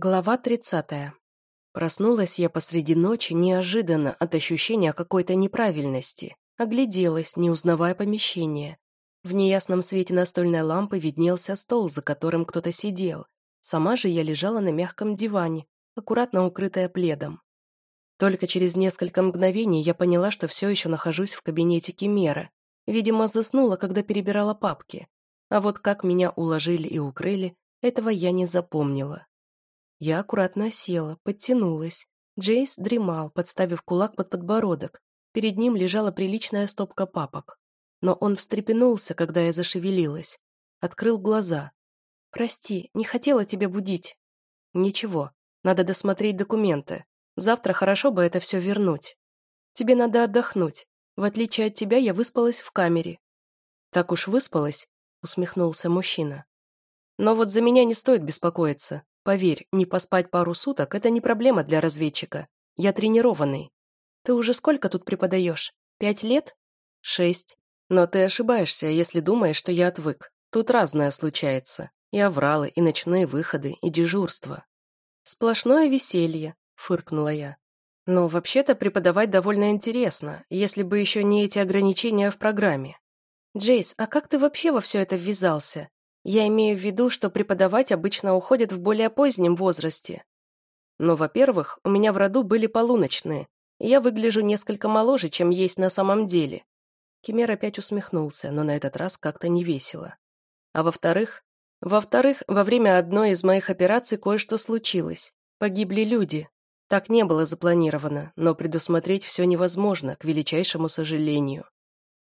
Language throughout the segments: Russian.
Глава 30. Проснулась я посреди ночи неожиданно от ощущения какой-то неправильности. Огляделась, не узнавая помещение. В неясном свете настольной лампы виднелся стол, за которым кто-то сидел. Сама же я лежала на мягком диване, аккуратно укрытая пледом. Только через несколько мгновений я поняла, что все еще нахожусь в кабинете Кимера. Видимо, заснула, когда перебирала папки. А вот как меня уложили и укрыли, этого я не запомнила. Я аккуратно села, подтянулась. Джейс дремал, подставив кулак под подбородок. Перед ним лежала приличная стопка папок. Но он встрепенулся, когда я зашевелилась. Открыл глаза. «Прости, не хотела тебя будить». «Ничего, надо досмотреть документы. Завтра хорошо бы это все вернуть. Тебе надо отдохнуть. В отличие от тебя, я выспалась в камере». «Так уж выспалась?» — усмехнулся мужчина. «Но вот за меня не стоит беспокоиться. Поверь, не поспать пару суток – это не проблема для разведчика. Я тренированный. Ты уже сколько тут преподаешь? Пять лет? Шесть. Но ты ошибаешься, если думаешь, что я отвык. Тут разное случается. И овралы, и ночные выходы, и дежурство. Сплошное веселье, фыркнула я. Но вообще-то преподавать довольно интересно, если бы еще не эти ограничения в программе. Джейс, а как ты вообще во все это ввязался? Я имею в виду, что преподавать обычно уходят в более позднем возрасте. Но, во-первых, у меня в роду были полуночные, и я выгляжу несколько моложе, чем есть на самом деле. Кемер опять усмехнулся, но на этот раз как-то не весело. А во-вторых, во-вторых, во время одной из моих операций кое-что случилось. Погибли люди. Так не было запланировано, но предусмотреть все невозможно, к величайшему сожалению.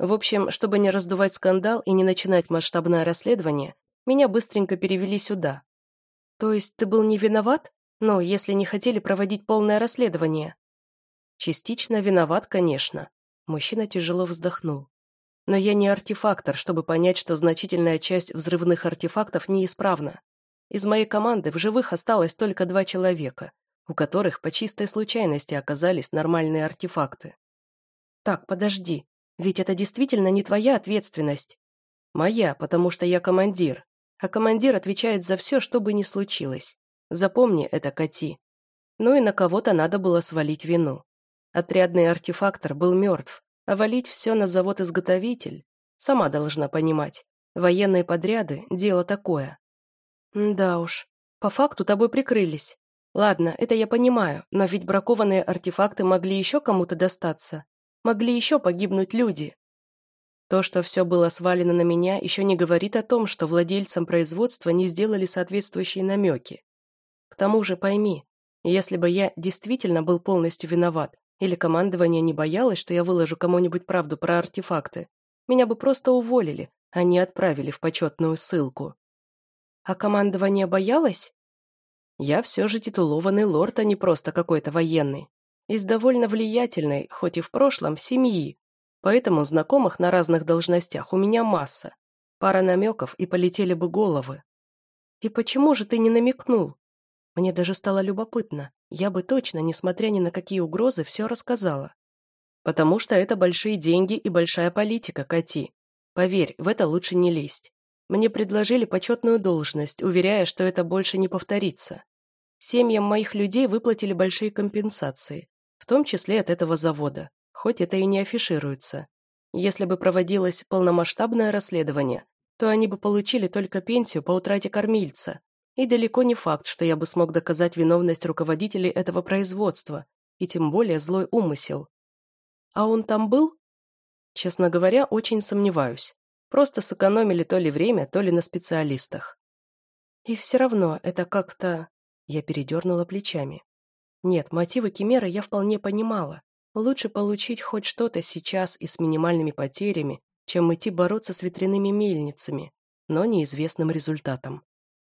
В общем, чтобы не раздувать скандал и не начинать масштабное расследование, меня быстренько перевели сюда. То есть ты был не виноват? Ну, если не хотели проводить полное расследование. Частично виноват, конечно. Мужчина тяжело вздохнул. Но я не артефактор, чтобы понять, что значительная часть взрывных артефактов неисправна. Из моей команды в живых осталось только два человека, у которых по чистой случайности оказались нормальные артефакты. Так, подожди, ведь это действительно не твоя ответственность. Моя, потому что я командир. А командир отвечает за все, что бы ни случилось. Запомни это, Кати. Ну и на кого-то надо было свалить вину. Отрядный артефактор был мертв, а валить все на завод-изготовитель. Сама должна понимать. Военные подряды – дело такое. Да уж, по факту тобой прикрылись. Ладно, это я понимаю, но ведь бракованные артефакты могли еще кому-то достаться. Могли еще погибнуть люди. То, что все было свалено на меня, еще не говорит о том, что владельцам производства не сделали соответствующие намеки. К тому же пойми, если бы я действительно был полностью виноват, или командование не боялось, что я выложу кому-нибудь правду про артефакты, меня бы просто уволили, а не отправили в почетную ссылку. А командование боялось? Я все же титулованный лорд, а не просто какой-то военный из довольно влиятельной, хоть и в прошлом, семьи, поэтому знакомых на разных должностях у меня масса. Пара намеков и полетели бы головы. И почему же ты не намекнул? Мне даже стало любопытно. Я бы точно, несмотря ни на какие угрозы, все рассказала. Потому что это большие деньги и большая политика, Кати. Поверь, в это лучше не лезть. Мне предложили почетную должность, уверяя, что это больше не повторится. Семьям моих людей выплатили большие компенсации в том числе от этого завода, хоть это и не афишируется. Если бы проводилось полномасштабное расследование, то они бы получили только пенсию по утрате кормильца. И далеко не факт, что я бы смог доказать виновность руководителей этого производства, и тем более злой умысел. А он там был? Честно говоря, очень сомневаюсь. Просто сэкономили то ли время, то ли на специалистах. И все равно это как-то... Я передернула плечами. Нет, мотивы Кимера я вполне понимала. Лучше получить хоть что-то сейчас и с минимальными потерями, чем идти бороться с ветряными мельницами, но неизвестным результатом.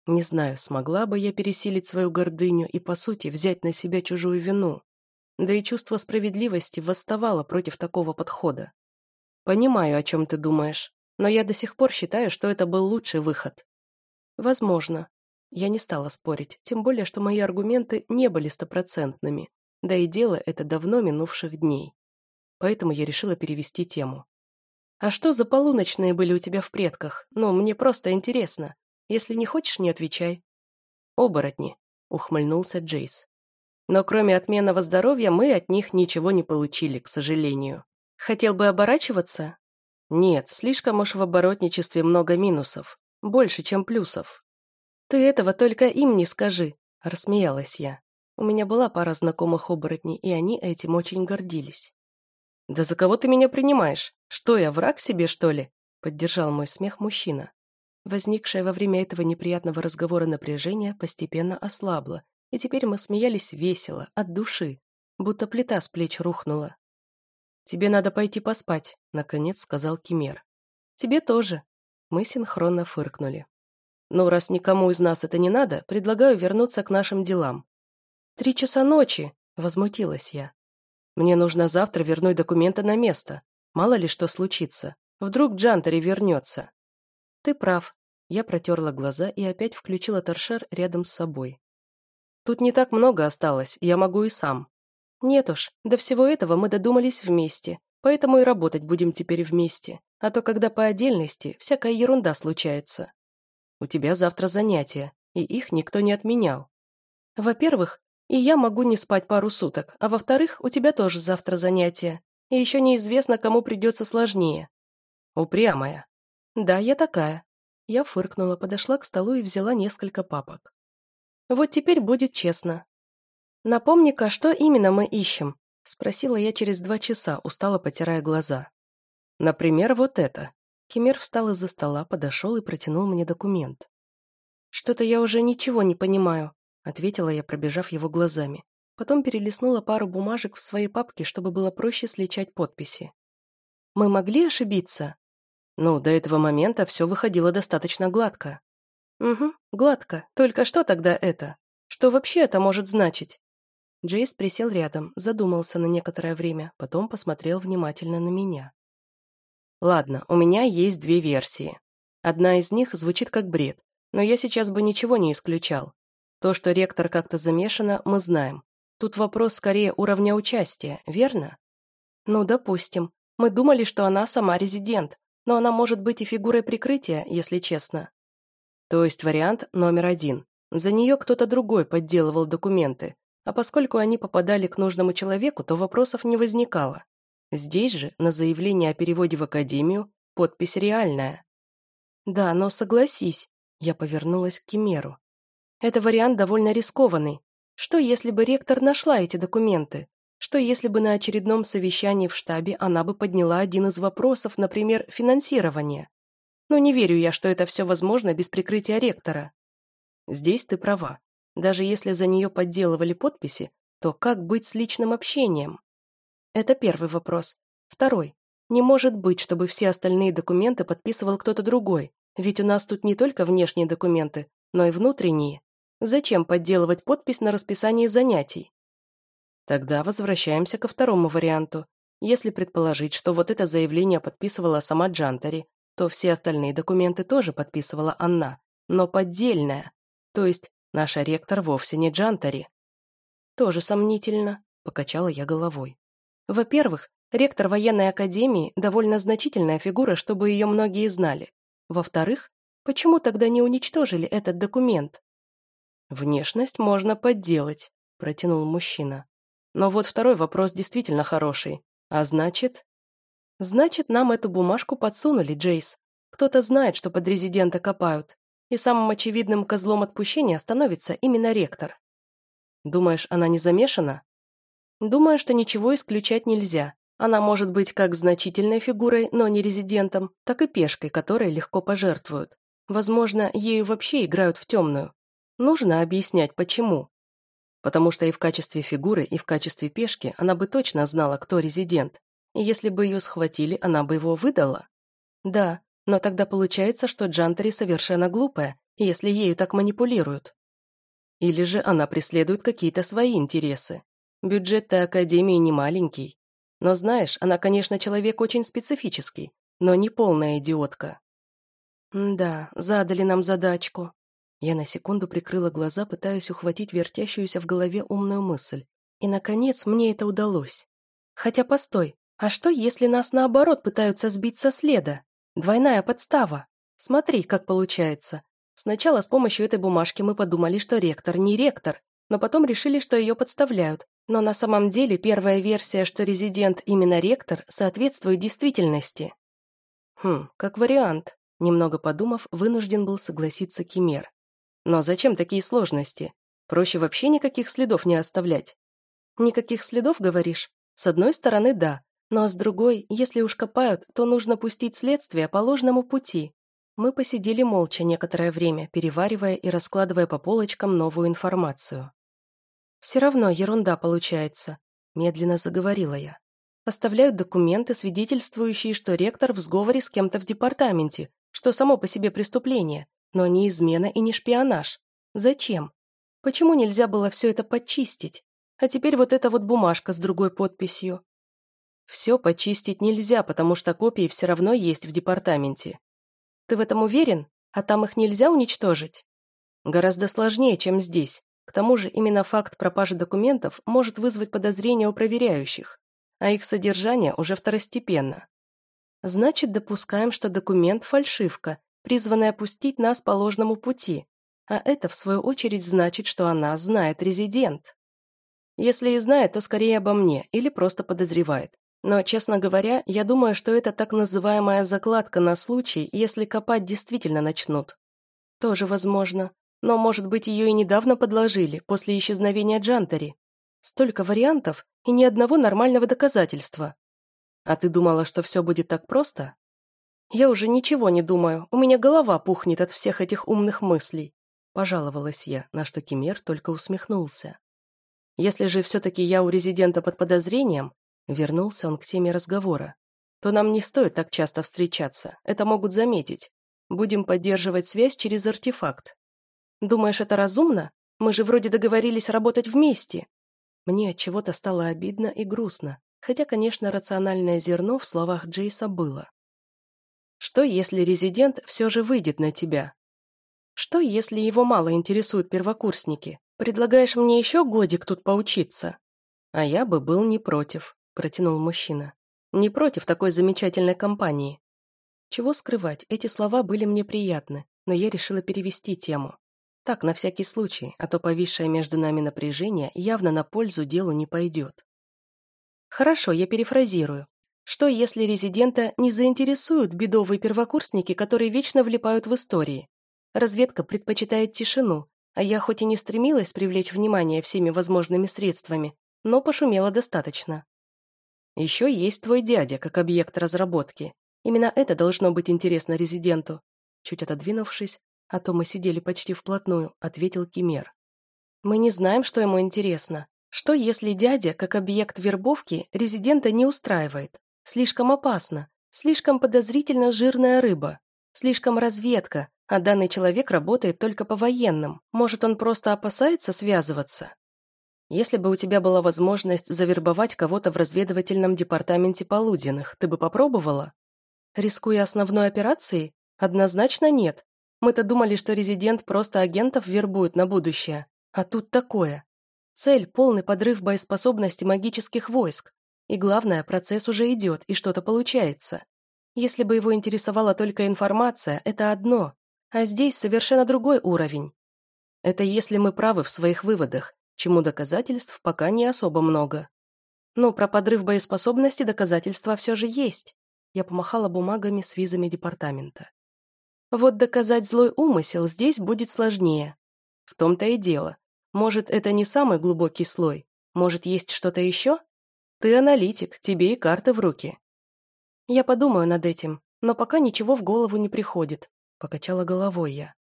Не знаю, смогла бы я пересилить свою гордыню и, по сути, взять на себя чужую вину. Да и чувство справедливости восставало против такого подхода. Понимаю, о чем ты думаешь, но я до сих пор считаю, что это был лучший выход. Возможно, я не стала спорить, тем более, что мои аргументы не были стопроцентными, да и дело это давно минувших дней. Поэтому я решила перевести тему. «А что за полуночные были у тебя в предках? Ну, мне просто интересно. Если не хочешь, не отвечай». «Оборотни. — ухмыльнулся Джейс. «Но кроме отменного здоровья мы от них ничего не получили, к сожалению. Хотел бы оборачиваться?» «Нет, слишком уж в оборотничестве много минусов. Больше, чем плюсов». «Ты этого только им не скажи», — рассмеялась я. У меня была пара знакомых оборотней, и они этим очень гордились. «Да за кого ты меня принимаешь? Что я, враг себе, что ли?» — поддержал мой смех мужчина. Возникшее во время этого неприятного разговора напряжение постепенно ослабло, и теперь мы смеялись весело, от души, будто плита с плеч рухнула. «Тебе надо пойти поспать», — наконец сказал Кимер. «Тебе тоже». Мы синхронно фыркнули. «Ну, раз никому из нас это не надо, предлагаю вернуться к нашим делам». «Три часа ночи», — возмутилась я. «Мне нужно завтра вернуть документы на место. Мало ли что случится. Вдруг Джантери вернется». «Ты прав». Я протерла глаза и опять включила торшер рядом с собой. «Тут не так много осталось, я могу и сам». «Нет уж, до всего этого мы додумались вместе, поэтому и работать будем теперь вместе, а то когда по отдельности всякая ерунда случается». «У тебя завтра занятия, и их никто не отменял». «Во-первых, и я могу не спать пару суток, а во-вторых, у тебя тоже завтра занятия, и еще неизвестно, кому придется сложнее». «Упрямая», «Да, я такая». Я фыркнула, подошла к столу и взяла несколько папок. «Вот теперь будет честно». «Напомни-ка, что именно мы ищем?» — спросила я через два часа, устало потирая глаза. «Например, вот это». Кемер встал из-за стола, подошел и протянул мне документ. «Что-то я уже ничего не понимаю», — ответила я, пробежав его глазами. Потом перелистнула пару бумажек в своей папке, чтобы было проще сличать подписи. «Мы могли ошибиться?» Ну, до этого момента все выходило достаточно гладко. Угу, гладко. Только что тогда это? Что вообще это может значить? Джейс присел рядом, задумался на некоторое время, потом посмотрел внимательно на меня. Ладно, у меня есть две версии. Одна из них звучит как бред, но я сейчас бы ничего не исключал. То, что ректор как-то замешана, мы знаем. Тут вопрос скорее уровня участия, верно? Ну, допустим. Мы думали, что она сама резидент, но она может быть и фигурой прикрытия, если честно. То есть вариант номер один. За нее кто-то другой подделывал документы, а поскольку они попадали к нужному человеку, то вопросов не возникало. Здесь же, на заявление о переводе в академию, подпись реальная. Да, но согласись, я повернулась к Кимеру. Это вариант довольно рискованный. Что, если бы ректор нашла эти документы? Что если бы на очередном совещании в штабе она бы подняла один из вопросов, например, финансирование? Но не верю я, что это все возможно без прикрытия ректора. Здесь ты права. Даже если за нее подделывали подписи, то как быть с личным общением? Это первый вопрос. Второй. Не может быть, чтобы все остальные документы подписывал кто-то другой, ведь у нас тут не только внешние документы, но и внутренние. Зачем подделывать подпись на расписании занятий? Тогда возвращаемся ко второму варианту. Если предположить, что вот это заявление подписывала сама Джантари, то все остальные документы тоже подписывала она, но поддельная. То есть наша ректор вовсе не Джантари. Тоже сомнительно, покачала я головой. Во-первых, ректор военной академии – довольно значительная фигура, чтобы ее многие знали. Во-вторых, почему тогда не уничтожили этот документ? Внешность можно подделать, протянул мужчина. Но вот второй вопрос действительно хороший. А значит... Значит, нам эту бумажку подсунули, Джейс. Кто-то знает, что под резидента копают. И самым очевидным козлом отпущения становится именно ректор. Думаешь, она не замешана? Думаю, что ничего исключать нельзя. Она может быть как значительной фигурой, но не резидентом, так и пешкой, которой легко пожертвуют. Возможно, ею вообще играют в темную. Нужно объяснять, почему потому что и в качестве фигуры, и в качестве пешки она бы точно знала, кто резидент, и если бы ее схватили, она бы его выдала. Да, но тогда получается, что Джантери совершенно глупая, если ею так манипулируют. Или же она преследует какие-то свои интересы. Бюджет-то Академии не маленький. Но знаешь, она, конечно, человек очень специфический, но не полная идиотка. Да, задали нам задачку. Я на секунду прикрыла глаза, пытаясь ухватить вертящуюся в голове умную мысль. И, наконец, мне это удалось. Хотя, постой, а что, если нас, наоборот, пытаются сбить со следа? Двойная подстава. Смотри, как получается. Сначала с помощью этой бумажки мы подумали, что ректор не ректор, но потом решили, что ее подставляют. Но на самом деле первая версия, что резидент именно ректор, соответствует действительности. Хм, как вариант. Немного подумав, вынужден был согласиться Кемер. Но зачем такие сложности? Проще вообще никаких следов не оставлять. Никаких следов, говоришь? С одной стороны, да. Но с другой, если уж копают, то нужно пустить следствие по ложному пути. Мы посидели молча некоторое время, переваривая и раскладывая по полочкам новую информацию. «Все равно ерунда получается», – медленно заговорила я. «Оставляют документы, свидетельствующие, что ректор в сговоре с кем-то в департаменте, что само по себе преступление, но не измена и не шпионаж. Зачем? Почему нельзя было все это подчистить? А теперь вот эта вот бумажка с другой подписью. Все почистить нельзя, потому что копии все равно есть в департаменте. Ты в этом уверен? А там их нельзя уничтожить? Гораздо сложнее, чем здесь. К тому же именно факт пропажи документов может вызвать подозрения у проверяющих, а их содержание уже второстепенно. Значит, допускаем, что документ – фальшивка, призванная пустить нас по ложному пути, а это, в свою очередь, значит, что она знает резидент. Если и знает, то скорее обо мне или просто подозревает. Но, честно говоря, я думаю, что это так называемая закладка на случай, если копать действительно начнут. Тоже возможно. Но, может быть, ее и недавно подложили, после исчезновения Джантери. Столько вариантов и ни одного нормального доказательства. А ты думала, что все будет так просто? Я уже ничего не думаю, у меня голова пухнет от всех этих умных мыслей. Пожаловалась я, на что Кемер только усмехнулся. Если же все-таки я у резидента под подозрением, вернулся он к теме разговора, то нам не стоит так часто встречаться, это могут заметить. Будем поддерживать связь через артефакт. Думаешь, это разумно? Мы же вроде договорились работать вместе. Мне от чего-то стало обидно и грустно, хотя, конечно, рациональное зерно в словах Джейса было. Что, если резидент все же выйдет на тебя? Что, если его мало интересуют первокурсники? Предлагаешь мне еще годик тут поучиться?» «А я бы был не против», – протянул мужчина. «Не против такой замечательной компании». Чего скрывать, эти слова были мне приятны, но я решила перевести тему. Так, на всякий случай, а то повисшее между нами напряжение явно на пользу делу не пойдет. Хорошо, я перефразирую. Что, если резидента не заинтересуют бедовые первокурсники, которые вечно влипают в истории? Разведка предпочитает тишину, а я хоть и не стремилась привлечь внимание всеми возможными средствами, но пошумела достаточно. Еще есть твой дядя, как объект разработки. Именно это должно быть интересно резиденту. Чуть отодвинувшись, а то мы сидели почти вплотную, ответил Кимер. Мы не знаем, что ему интересно. Что, если дядя, как объект вербовки, резидента не устраивает? Слишком опасно, слишком подозрительно жирная рыба, слишком разведка, а данный человек работает только по военным. Может, он просто опасается связываться? Если бы у тебя была возможность завербовать кого-то в разведывательном департаменте Полуденных, ты бы попробовала? Рискуя основной операцией? Однозначно нет. Мы-то думали, что резидент просто агентов вербует на будущее. А тут такое. Цель – полный подрыв боеспособности магических войск. И главное, процесс уже идет, и что-то получается. Если бы его интересовала только информация, это одно. А здесь совершенно другой уровень. Это если мы правы в своих выводах, чему доказательств пока не особо много. Но про подрыв боеспособности доказательства все же есть. Я помахала бумагами с визами департамента. Вот доказать злой умысел здесь будет сложнее. В том-то и дело. Может, это не самый глубокий слой? Может, есть что-то еще? Ты аналитик, тебе и карты в руки. Я подумаю над этим, но пока ничего в голову не приходит. Покачала головой я.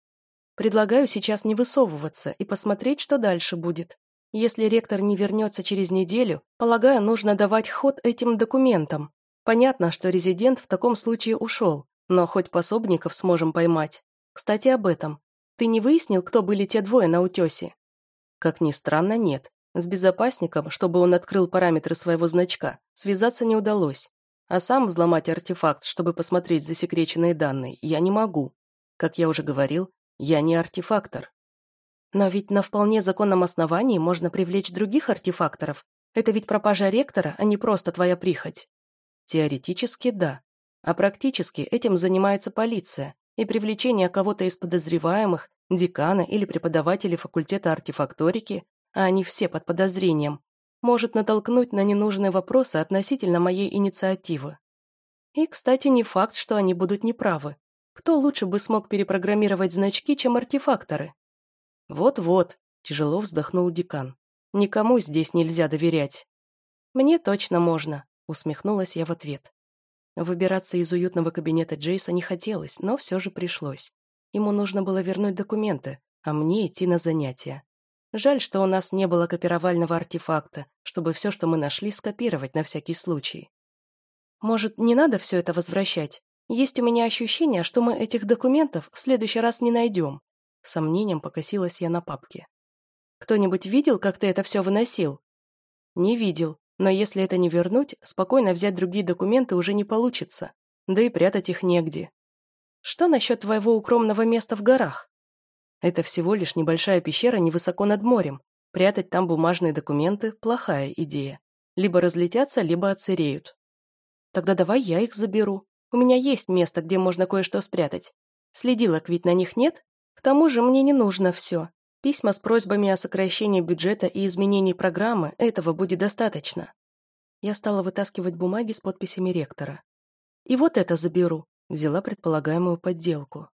Предлагаю сейчас не высовываться и посмотреть, что дальше будет. Если ректор не вернется через неделю, полагаю, нужно давать ход этим документам. Понятно, что резидент в таком случае ушел, но хоть пособников сможем поймать. Кстати, об этом. Ты не выяснил, кто были те двое на утесе? Как ни странно, нет. С безопасником, чтобы он открыл параметры своего значка, связаться не удалось. А сам взломать артефакт, чтобы посмотреть засекреченные данные, я не могу. Как я уже говорил, я не артефактор. Но ведь на вполне законном основании можно привлечь других артефакторов. Это ведь пропажа ректора, а не просто твоя прихоть. Теоретически – да. А практически этим занимается полиция. и привлечение кого-то из подозреваемых, декана или преподавателей факультета артефакторики, а они все под подозрением, может натолкнуть на ненужные вопросы относительно моей инициативы. И, кстати, не факт, что они будут неправы. Кто лучше бы смог перепрограммировать значки, чем артефакторы? Вот-вот, тяжело вздохнул декан. Никому здесь нельзя доверять. Мне точно можно, усмехнулась я в ответ. Выбираться из уютного кабинета Джейса не хотелось, но все же пришлось. Ему нужно было вернуть документы, а мне идти на занятия. Жаль, что у нас не было копировального артефакта, чтобы все, что мы нашли, скопировать на всякий случай. Может, не надо все это возвращать? Есть у меня ощущение, что мы этих документов в следующий раз не найдем. Сомнением покосилась я на папке. Кто-нибудь видел, как ты это все выносил? Не видел, но если это не вернуть, спокойно взять другие документы уже не получится. Да и прятать их негде. Что насчет твоего укромного места в горах? Это всего лишь небольшая пещера невысоко над морем. Прятать там бумажные документы – плохая идея. Либо разлетятся, либо отсыреют. Тогда давай я их заберу. У меня есть место, где можно кое-что спрятать. Следилок ведь на них нет? К тому же мне не нужно все. Письма с просьбами о сокращении бюджета и изменении программы – этого будет достаточно. Я стала вытаскивать бумаги с подписями ректора. И вот это заберу. Взяла предполагаемую подделку.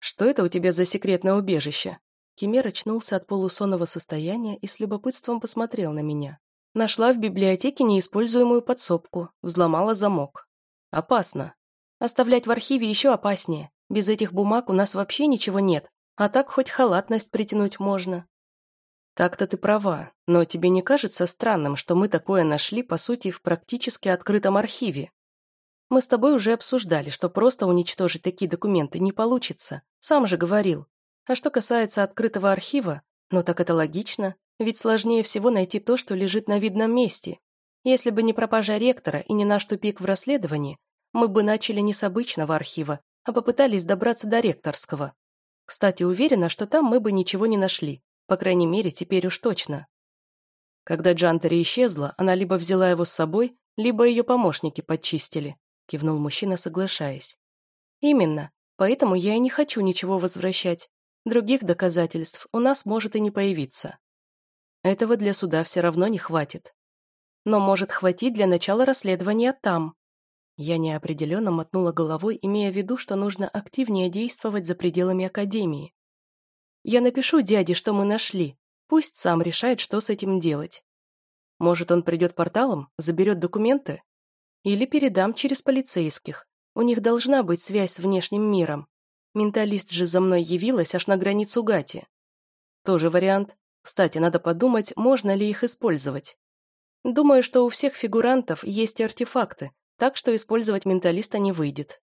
«Что это у тебя за секретное убежище?» Кемер очнулся от полусонного состояния и с любопытством посмотрел на меня. Нашла в библиотеке неиспользуемую подсобку, взломала замок. Опасно. Оставлять в архиве еще опаснее. Без этих бумаг у нас вообще ничего нет, а так хоть халатность притянуть можно. Так-то ты права, но тебе не кажется странным, что мы такое нашли, по сути, в практически открытом архиве? Мы с тобой уже обсуждали, что просто уничтожить такие документы не получится. Сам же говорил. А что касается открытого архива, ну так это логично, ведь сложнее всего найти то, что лежит на видном месте. Если бы не пропажа ректора и не наш тупик в расследовании, мы бы начали не с обычного архива, а попытались добраться до ректорского. Кстати, уверена, что там мы бы ничего не нашли, по крайней мере, теперь уж точно. Когда Джантери исчезла, она либо взяла его с собой, либо ее помощники подчистили, кивнул мужчина, соглашаясь. Именно, поэтому я и не хочу ничего возвращать. Других доказательств у нас может и не появиться. Этого для суда все равно не хватит. Но может хватить для начала расследования там. Я неопределенно мотнула головой, имея в виду, что нужно активнее действовать за пределами Академии. Я напишу дяде, что мы нашли. Пусть сам решает, что с этим делать. Может, он придет порталом, заберет документы? Или передам через полицейских. У них должна быть связь с внешним миром. Менталист же за мной явилась аж на границу Гати. Тоже вариант. Кстати, надо подумать, можно ли их использовать. Думаю, что у всех фигурантов есть артефакты, так что использовать менталиста не выйдет.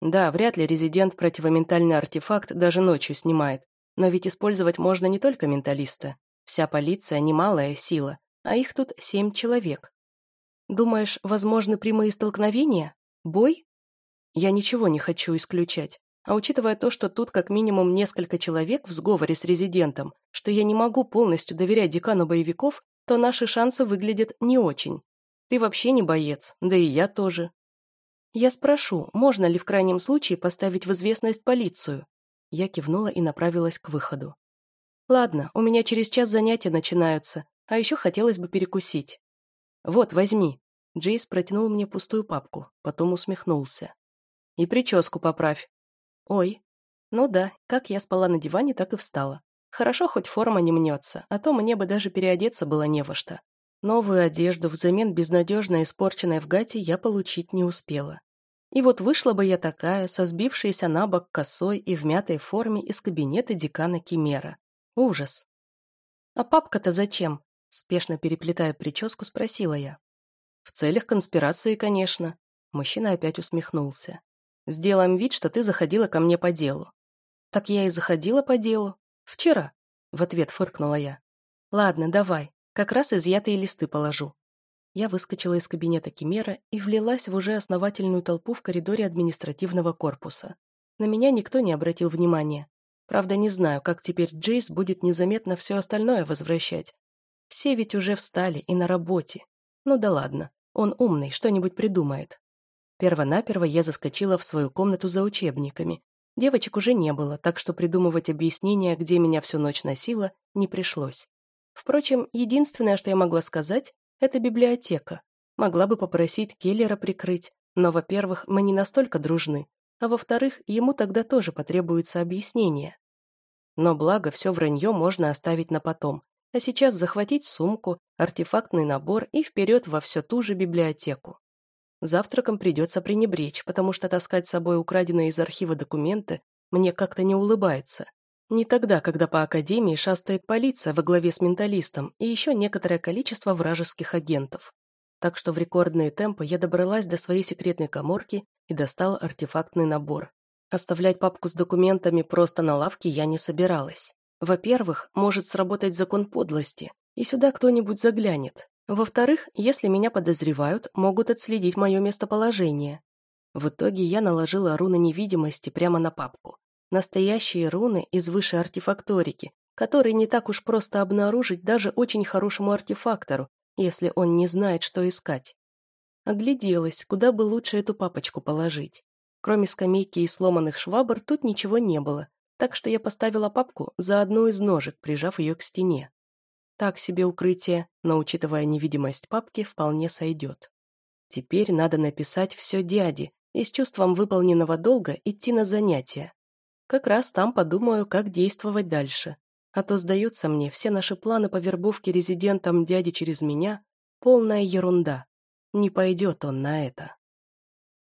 Да, вряд ли резидент противоментальный артефакт даже ночью снимает, но ведь использовать можно не только менталиста. Вся полиция – немалая сила, а их тут семь человек. Думаешь, возможны прямые столкновения? Бой? Я ничего не хочу исключать. А учитывая то, что тут как минимум несколько человек в сговоре с резидентом, что я не могу полностью доверять декану боевиков, то наши шансы выглядят не очень. Ты вообще не боец, да и я тоже. Я спрошу, можно ли в крайнем случае поставить в известность полицию? Я кивнула и направилась к выходу. Ладно, у меня через час занятия начинаются, а еще хотелось бы перекусить. Вот, возьми. Джейс протянул мне пустую папку, потом усмехнулся. И прическу поправь. Ой. Ну да, как я спала на диване, так и встала. Хорошо, хоть форма не мнется, а то мне бы даже переодеться было не во что. Новую одежду взамен безнадежно испорченной в гате я получить не успела. И вот вышла бы я такая, со сбившейся на бок косой и в мятой форме из кабинета декана Кимера. Ужас. «А папка-то зачем?» Спешно переплетая прическу, спросила я. «В целях конспирации, конечно». Мужчина опять усмехнулся. «Сделаем вид, что ты заходила ко мне по делу». «Так я и заходила по делу. Вчера», — в ответ фыркнула я. «Ладно, давай, как раз изъятые листы положу. Я выскочила из кабинета Кимера и влилась в уже основательную толпу в коридоре административного корпуса. На меня никто не обратил внимания. Правда, не знаю, как теперь Джейс будет незаметно все остальное возвращать. Все ведь уже встали и на работе. Ну да ладно, он умный, что-нибудь придумает. Первонаперво я заскочила в свою комнату за учебниками, Девочек уже не было, так что придумывать объяснение, где меня всю ночь носило, не пришлось. Впрочем, единственное, что я могла сказать, это библиотека. Могла бы попросить Келлера прикрыть, но, во-первых, мы не настолько дружны, а во-вторых, ему тогда тоже потребуется объяснение. Но благо, все вранье можно оставить на потом, а сейчас захватить сумку, артефактный набор и вперед во всю ту же библиотеку. Завтраком придется пренебречь, потому что таскать с собой украденные из архива документы мне как-то не улыбается. Не тогда, когда по Академии шастает полиция во главе с менталистом и еще некоторое количество вражеских агентов. Так что в рекордные темпы я добралась до своей секретной коморки и достала артефактный набор. Оставлять папку с документами просто на лавке я не собиралась. Во-первых, может сработать закон подлости, и сюда кто-нибудь заглянет. Во-вторых, если меня подозревают, могут отследить мое местоположение. В итоге я наложила руны невидимости прямо на папку. Настоящие руны из высшей артефакторики, которые не так уж просто обнаружить даже очень хорошему артефактору, если он не знает, что искать. Огляделась, куда бы лучше эту папочку положить. Кроме скамейки и сломанных швабр, тут ничего не было, так что я поставила папку за одну из ножек, прижав ее к стене. Так себе укрытие, но, учитывая невидимость папки, вполне сойдет. Теперь надо написать все дяде и с чувством выполненного долга идти на занятия. Как раз там подумаю, как действовать дальше. А то, сдается мне, все наши планы по вербовке резидентам дяди через меня – полная ерунда. Не пойдет он на это.